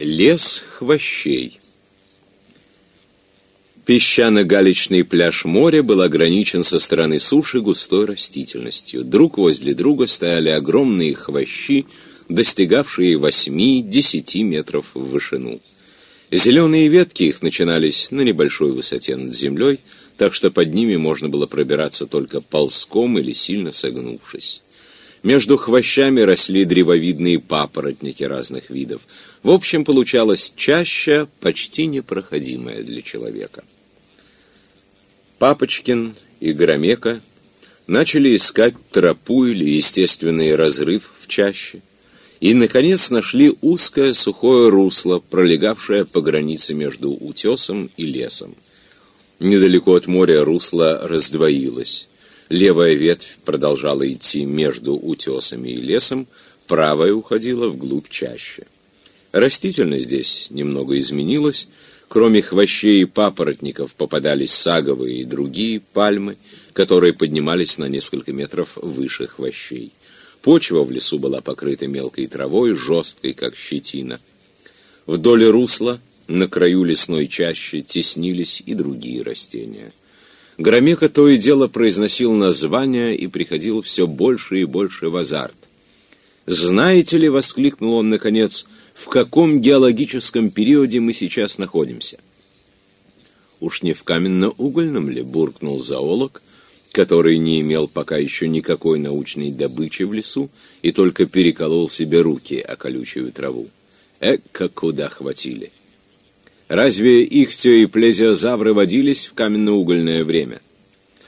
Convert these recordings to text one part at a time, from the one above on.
Лес хвощей. Песчано-галечный пляж моря был ограничен со стороны суши густой растительностью. Друг возле друга стояли огромные хвощи, достигавшие 8-10 метров в вышину. Зеленые ветки их начинались на небольшой высоте над землей, так что под ними можно было пробираться только ползком или сильно согнувшись. Между хвощами росли древовидные папоротники разных видов. В общем, получалась чаща, почти непроходимая для человека. Папочкин и Громека начали искать тропу или естественный разрыв в чаще, и, наконец, нашли узкое сухое русло, пролегавшее по границе между утесом и лесом. Недалеко от моря русло раздвоилось. Левая ветвь продолжала идти между утесами и лесом, правая уходила вглубь чаще. Растительность здесь немного изменилась. Кроме хвощей и папоротников попадались саговые и другие пальмы, которые поднимались на несколько метров выше хвощей. Почва в лесу была покрыта мелкой травой, жесткой, как щетина. Вдоль русла, на краю лесной чащи, теснились и другие растения. Громека то и дело произносил названия и приходил все больше и больше в азарт. «Знаете ли, — воскликнул он наконец, — в каком геологическом периоде мы сейчас находимся?» «Уж не в каменно-угольном ли?» — буркнул зоолог, который не имел пока еще никакой научной добычи в лесу и только переколол себе руки о колючую траву. Эка куда хватили! Разве ихтио и плезиозавры водились в каменно-угольное время?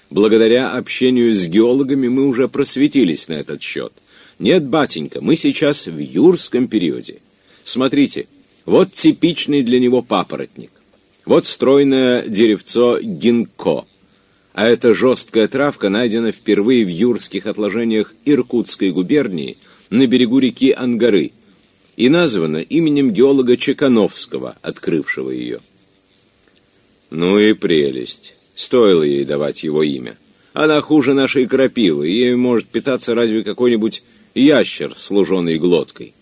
Благодаря общению с геологами мы уже просветились на этот счет. Нет, батенька, мы сейчас в юрском периоде. Смотрите, вот типичный для него папоротник. Вот стройное деревцо гинко. А эта жесткая травка найдена впервые в юрских отложениях Иркутской губернии на берегу реки Ангары – и названа именем геолога Чекановского, открывшего ее. Ну и прелесть. Стоило ей давать его имя. Она хуже нашей крапивы, ей может питаться разве какой-нибудь ящер с луженой глоткой.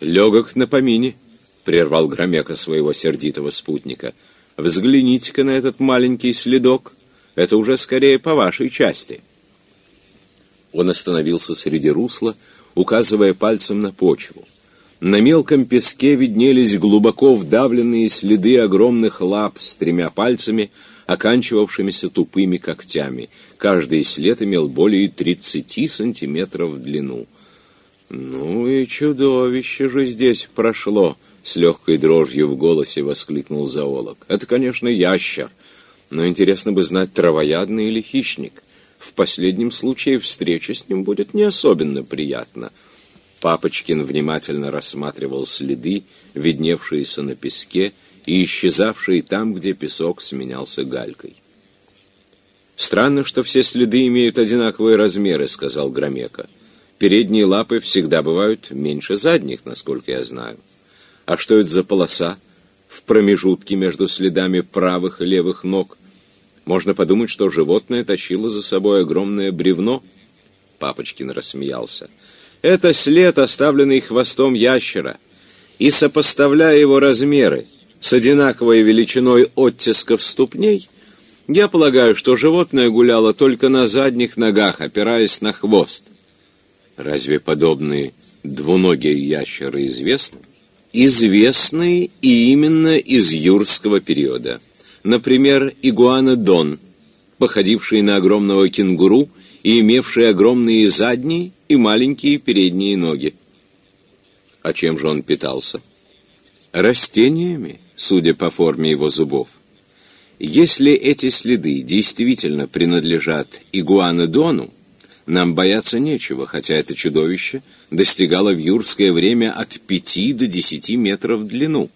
«Легок на помине», — прервал Громека своего сердитого спутника. «Взгляните-ка на этот маленький следок. Это уже скорее по вашей части». Он остановился среди русла, указывая пальцем на почву. На мелком песке виднелись глубоко вдавленные следы огромных лап с тремя пальцами, оканчивавшимися тупыми когтями. Каждый след имел более 30 сантиметров в длину. «Ну и чудовище же здесь прошло!» — с легкой дрожью в голосе воскликнул зоолог. «Это, конечно, ящер, но интересно бы знать, травоядный или хищник. В последнем случае встреча с ним будет не особенно приятна. Папочкин внимательно рассматривал следы, видневшиеся на песке и исчезавшие там, где песок сменялся галькой. «Странно, что все следы имеют одинаковые размеры», — сказал Громека. «Передние лапы всегда бывают меньше задних, насколько я знаю. А что это за полоса в промежутке между следами правых и левых ног?» Можно подумать, что животное тащило за собой огромное бревно. Папочкин рассмеялся. Это след, оставленный хвостом ящера. И сопоставляя его размеры с одинаковой величиной оттисков ступней, я полагаю, что животное гуляло только на задних ногах, опираясь на хвост. Разве подобные двуногие ящеры известны? Известны и именно из юрского периода. Например, игуанодон, походивший на огромного кенгуру и имевший огромные задние и маленькие передние ноги. А чем же он питался? Растениями, судя по форме его зубов. Если эти следы действительно принадлежат игуанодону, нам бояться нечего, хотя это чудовище достигало в юрское время от пяти до десяти метров в длину.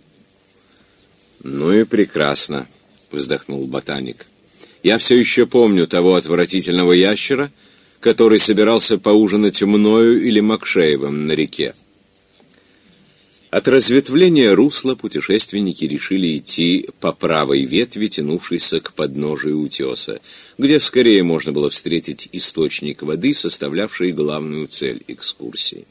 Ну и прекрасно вздохнул ботаник. Я все еще помню того отвратительного ящера, который собирался поужинать мною или Макшеевым на реке. От разветвления русла путешественники решили идти по правой ветви, тянувшейся к подножию утеса, где скорее можно было встретить источник воды, составлявший главную цель экскурсии.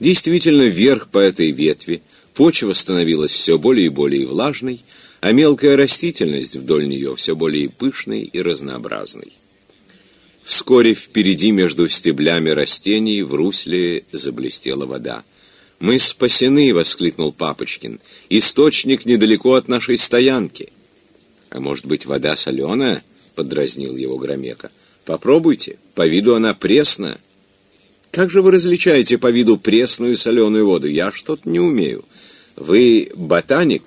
Действительно, вверх по этой ветви почва становилась все более и более влажной, а мелкая растительность вдоль нее все более пышной и разнообразной. Вскоре впереди между стеблями растений в русле заблестела вода. «Мы спасены!» — воскликнул Папочкин. «Источник недалеко от нашей стоянки». «А может быть, вода соленая?» — подразнил его Громека. «Попробуйте. По виду она пресная». «Как же вы различаете по виду пресную и соленую воду? Я что-то не умею. Вы ботаник,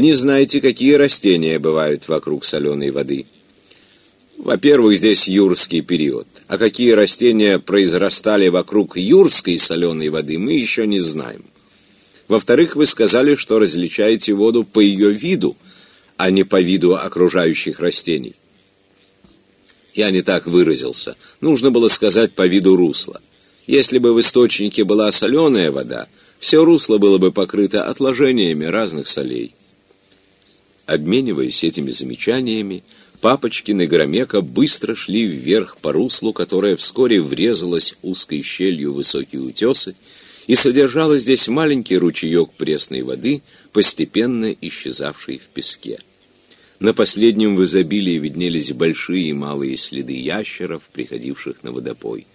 не знаете, какие растения бывают вокруг соленой воды». Во-первых, здесь юрский период. А какие растения произрастали вокруг юрской соленой воды, мы еще не знаем. Во-вторых, вы сказали, что различаете воду по ее виду, а не по виду окружающих растений. Я не так выразился. Нужно было сказать по виду русла. Если бы в источнике была соленая вода, все русло было бы покрыто отложениями разных солей. Обмениваясь этими замечаниями, Папочкин и Громека быстро шли вверх по руслу, которое вскоре врезалось узкой щелью в высокие утесы, и содержало здесь маленький ручеек пресной воды, постепенно исчезавший в песке. На последнем в изобилии виднелись большие и малые следы ящеров, приходивших на водопой.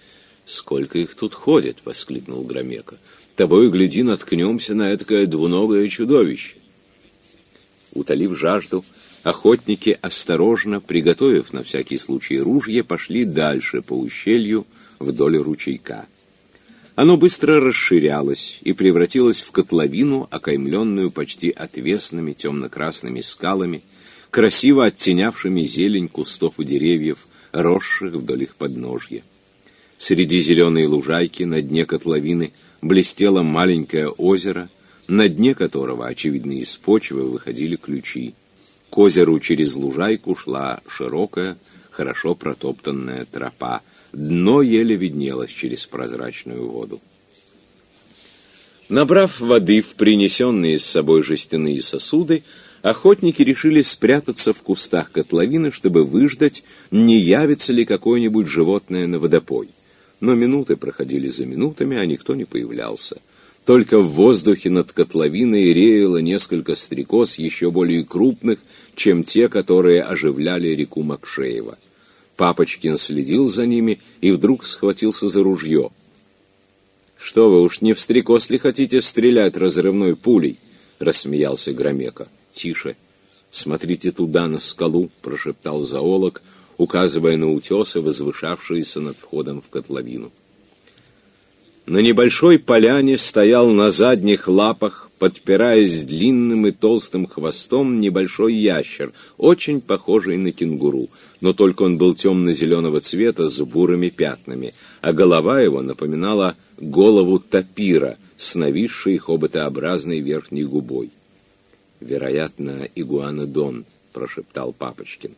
«Сколько их тут ходит!» — воскликнул Громека. «Тобой, гляди, наткнемся на этакое двуногое чудовище!» Утолив жажду, Охотники, осторожно, приготовив на всякий случай ружья, пошли дальше по ущелью вдоль ручейка. Оно быстро расширялось и превратилось в котловину, окаймленную почти отвесными темно-красными скалами, красиво оттенявшими зелень кустов и деревьев, росших вдоль их подножья. Среди зеленой лужайки на дне котловины блестело маленькое озеро, на дне которого, очевидно, из почвы выходили ключи. К озеру через лужайку шла широкая, хорошо протоптанная тропа. Дно еле виднелось через прозрачную воду. Набрав воды в принесенные с собой жестяные сосуды, охотники решили спрятаться в кустах котловины, чтобы выждать, не явится ли какое-нибудь животное на водопой. Но минуты проходили за минутами, а никто не появлялся. Только в воздухе над котловиной реяло несколько стрекоз еще более крупных, чем те, которые оживляли реку Макшеева. Папочкин следил за ними и вдруг схватился за ружье. «Что вы уж не в стрекоз ли хотите стрелять разрывной пулей?» — рассмеялся Громека. «Тише! Смотрите туда, на скалу!» — прошептал зоолог, указывая на утесы, возвышавшиеся над входом в котловину. На небольшой поляне стоял на задних лапах, подпираясь длинным и толстым хвостом, небольшой ящер, очень похожий на кенгуру, но только он был темно-зеленого цвета с бурыми пятнами, а голова его напоминала голову тапира с нависшей хоботообразной верхней губой. «Вероятно, игуанодон», — прошептал Папочкин.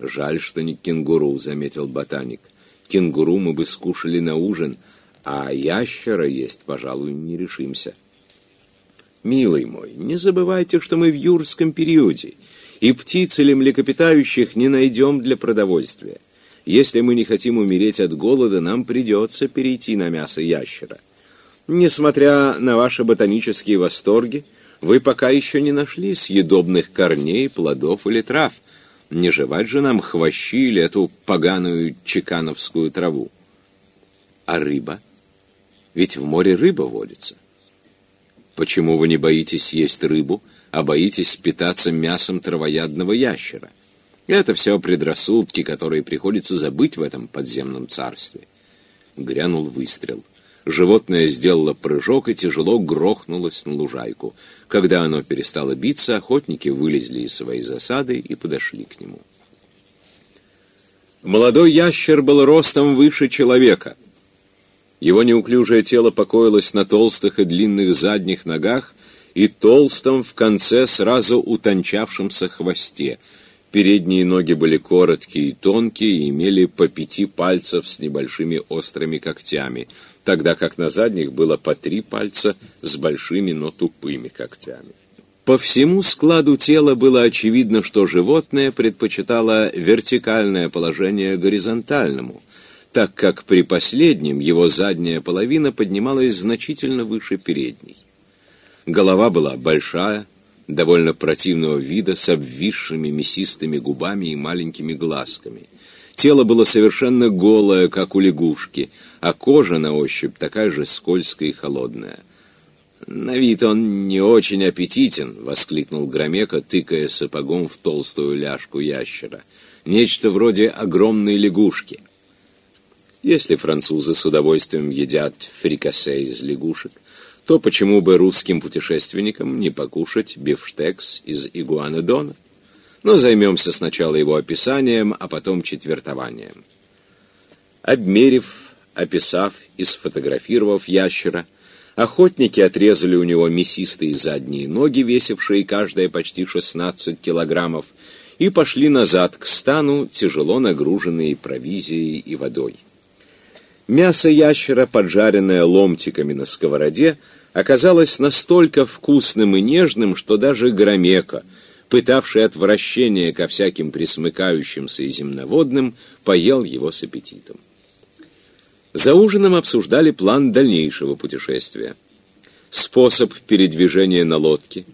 «Жаль, что не кенгуру», — заметил ботаник. «Кенгуру мы бы скушали на ужин», — а ящера есть, пожалуй, не решимся. Милый мой, не забывайте, что мы в юрском периоде, и птиц или млекопитающих не найдем для продовольствия. Если мы не хотим умереть от голода, нам придется перейти на мясо ящера. Несмотря на ваши ботанические восторги, вы пока еще не нашли съедобных корней, плодов или трав. Не жевать же нам хвощи или эту поганую чекановскую траву. А рыба? Ведь в море рыба водится. Почему вы не боитесь есть рыбу, а боитесь питаться мясом травоядного ящера? Это все предрассудки, которые приходится забыть в этом подземном царстве. Грянул выстрел. Животное сделало прыжок и тяжело грохнулось на лужайку. Когда оно перестало биться, охотники вылезли из своей засады и подошли к нему. Молодой ящер был ростом выше человека — его неуклюжее тело покоилось на толстых и длинных задних ногах и толстом в конце сразу утончавшемся хвосте. Передние ноги были короткие и тонкие и имели по пяти пальцев с небольшими острыми когтями, тогда как на задних было по три пальца с большими, но тупыми когтями. По всему складу тела было очевидно, что животное предпочитало вертикальное положение горизонтальному – так как при последнем его задняя половина поднималась значительно выше передней. Голова была большая, довольно противного вида, с обвисшими мясистыми губами и маленькими глазками. Тело было совершенно голое, как у лягушки, а кожа на ощупь такая же скользкая и холодная. «На вид он не очень аппетитен», — воскликнул Громека, тыкая сапогом в толстую ляжку ящера. «Нечто вроде огромной лягушки». Если французы с удовольствием едят фрикасе из лягушек, то почему бы русским путешественникам не покушать бифштекс из игуанодона? Но займемся сначала его описанием, а потом четвертованием. Обмерив, описав и сфотографировав ящера, охотники отрезали у него мясистые задние ноги, весившие каждая почти 16 килограммов, и пошли назад к стану, тяжело нагруженные провизией и водой. Мясо ящера, поджаренное ломтиками на сковороде, оказалось настолько вкусным и нежным, что даже Громека, пытавший отвращение ко всяким присмыкающимся и земноводным, поел его с аппетитом. За ужином обсуждали план дальнейшего путешествия. Способ передвижения на лодке,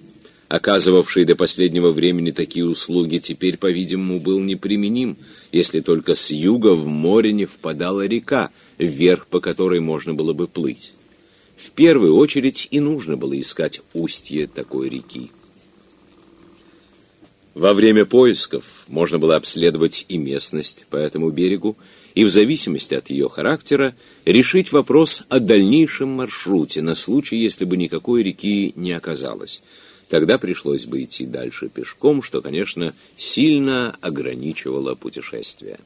оказывавший до последнего времени такие услуги, теперь, по-видимому, был неприменим, если только с юга в море не впадала река, вверх по которой можно было бы плыть в первую очередь и нужно было искать устье такой реки. Во время поисков можно было обследовать и местность по этому берегу, и в зависимости от ее характера решить вопрос о дальнейшем маршруте на случай, если бы никакой реки не оказалось. Тогда пришлось бы идти дальше пешком, что, конечно, сильно ограничивало путешествие.